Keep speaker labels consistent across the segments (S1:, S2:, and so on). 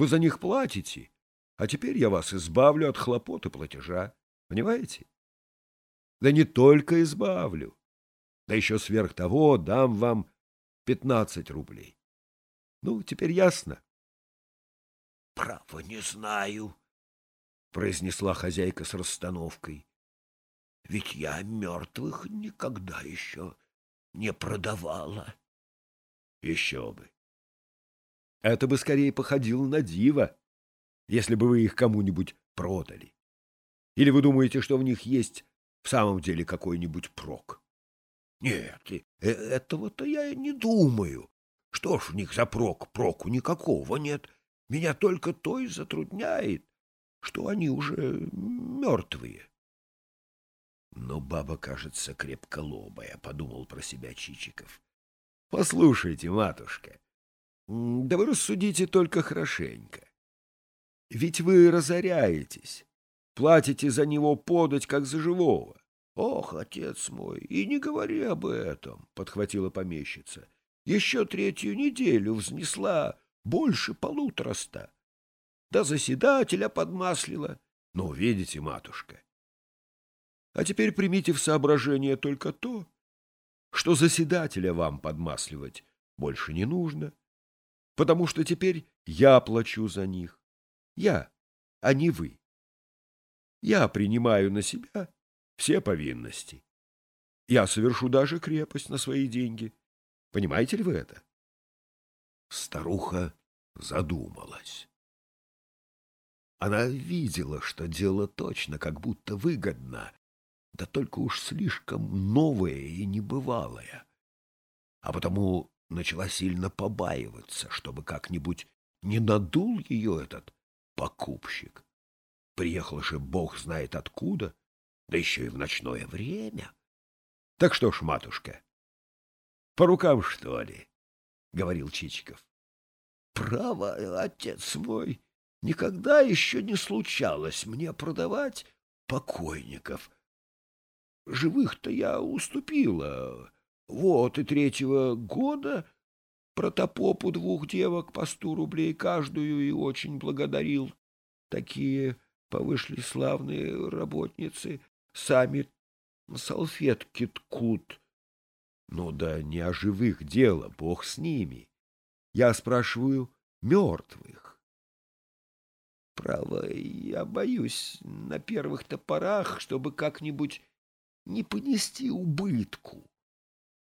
S1: Вы за них платите, а теперь я вас избавлю от хлопот и платежа. Понимаете? Да не только избавлю, да еще сверх того дам вам пятнадцать рублей. Ну, теперь ясно?
S2: — Право не знаю, — произнесла хозяйка с расстановкой. — Ведь я мертвых никогда еще не продавала.
S1: — Еще бы. Это бы скорее походило на диво, если бы вы их кому-нибудь продали. Или вы думаете, что в них есть в самом деле какой-нибудь прок?
S2: Нет, э, этого-то я не думаю. Что ж в них за прок? Проку никакого нет. Меня только то и затрудняет, что они уже мертвые.
S1: Но баба, кажется, крепколобая, — подумал про себя Чичиков. — Послушайте, матушка, да вы рассудите только хорошенько. Ведь вы разоряетесь, платите за него подать, как за живого.
S2: — Ох, отец мой, и не говори об этом, — подхватила помещица. — Еще третью неделю взнесла больше полутораста. Да заседателя подмаслила.
S1: Ну, видите, матушка. А теперь примите в соображение только то, что заседателя вам подмасливать больше не нужно, потому что теперь я плачу за них. Я, а не вы. Я принимаю на себя все повинности. Я совершу даже крепость на свои деньги. Понимаете ли вы это? Старуха задумалась. Она видела, что дело точно, как будто выгодно, да только уж слишком новое и небывалое. А потому начала сильно побаиваться, чтобы как-нибудь не надул ее этот покупщик. Приехал же бог знает откуда, да еще и в ночное время. Так что ж, матушка, по рукам, что ли? — говорил Чичиков.
S2: — Право, отец мой, никогда еще не случалось мне продавать покойников. Живых-то я уступила. Вот и третьего года протопопу двух девок по сто рублей каждую и очень благодарил. Такие повышли славные работницы, сами салфетки ткут.
S1: Ну да не о живых дело, бог с ними. Я спрашиваю мертвых.
S2: Право, я боюсь на первых топорах, чтобы как-нибудь не понести убытку.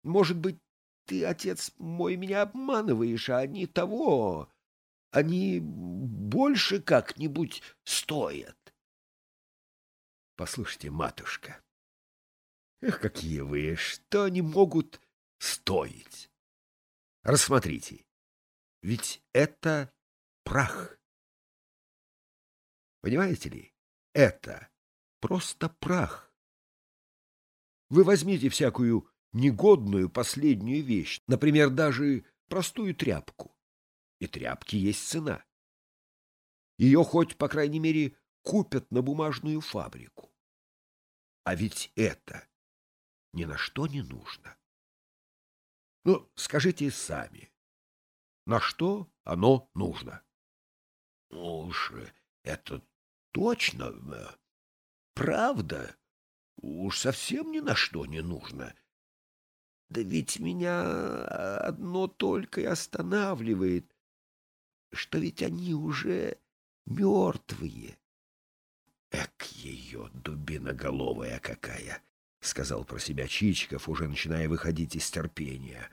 S2: Может быть, ты, отец мой, меня обманываешь, а они того, они больше как-нибудь стоят.
S1: Послушайте, матушка, эх, какие вы, что они могут стоить? Рассмотрите, ведь это прах. Понимаете ли, это просто прах. Вы возьмите всякую негодную последнюю вещь, например, даже простую тряпку. И тряпки есть цена. Ее хоть, по крайней мере, купят на бумажную фабрику. А ведь это ни на что не нужно. Ну, скажите сами, на что оно нужно?
S2: Ну уж это точно э, правда. Уж совсем ни на что не нужно. Да ведь меня одно только и останавливает, что ведь они уже мертвые.
S1: — Эк ее, дубиноголовая какая! — сказал про себя Чичиков, уже начиная выходить из терпения.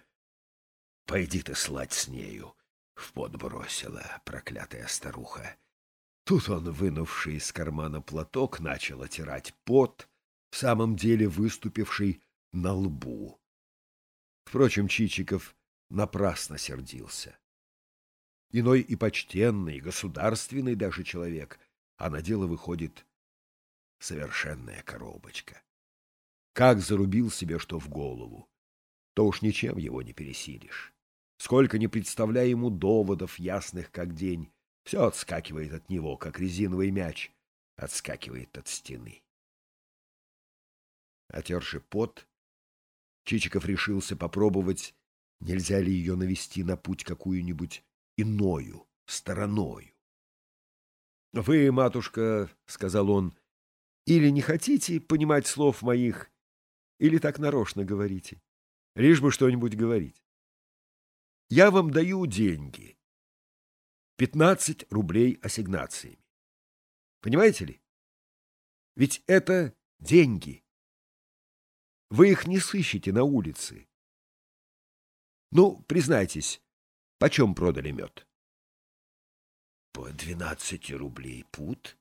S1: — Пойди ты слать с нею! — в пот бросила проклятая старуха. Тут он, вынувший из кармана платок, начал отирать пот, в самом деле выступивший на лбу. Впрочем, Чичиков напрасно сердился. Иной и почтенный, государственный даже человек, а на дело выходит совершенная коробочка. Как зарубил себе что в голову, то уж ничем его не пересилишь. Сколько не представляя ему доводов, ясных как день, все отскакивает от него, как резиновый мяч отскакивает от стены. Отерши пот, Чичиков решился попробовать, нельзя ли ее навести на путь какую-нибудь иною, стороною. — Вы, матушка, — сказал он, — или не хотите понимать слов моих, или так нарочно говорите, лишь бы что-нибудь говорить. Я вам даю деньги. 15 рублей ассигнациями. Понимаете ли? Ведь это деньги. Вы их не сыщете на улице. Ну, признайтесь, почем продали мед?
S2: По двенадцати рублей пут.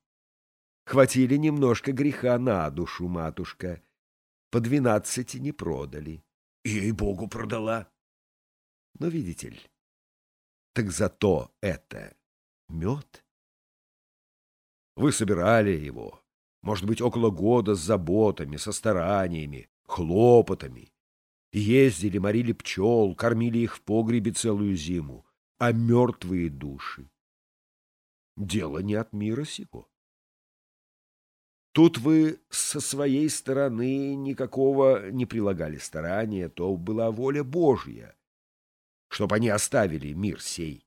S1: Хватили немножко греха на душу, матушка. По двенадцати не продали.
S2: Ей-богу, продала.
S1: Но, видите ли, так зато это мед. Вы собирали его, может быть, около года с заботами, со стараниями, хлопотами. Ездили, морили пчел, кормили их в погребе целую зиму, а мертвые души. Дело не от мира сего. Тут вы со своей стороны никакого не прилагали старания, то была воля Божья, чтоб они оставили мир сей,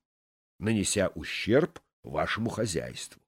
S1: нанеся ущерб вашему хозяйству.